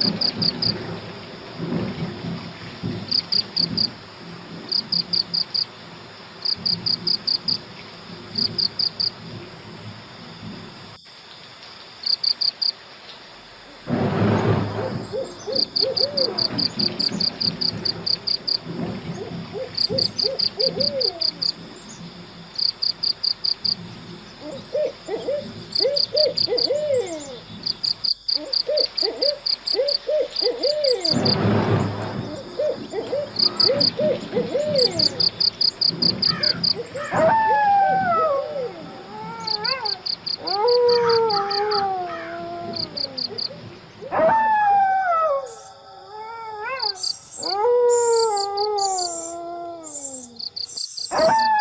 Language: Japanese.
Mm-hmm. Ah!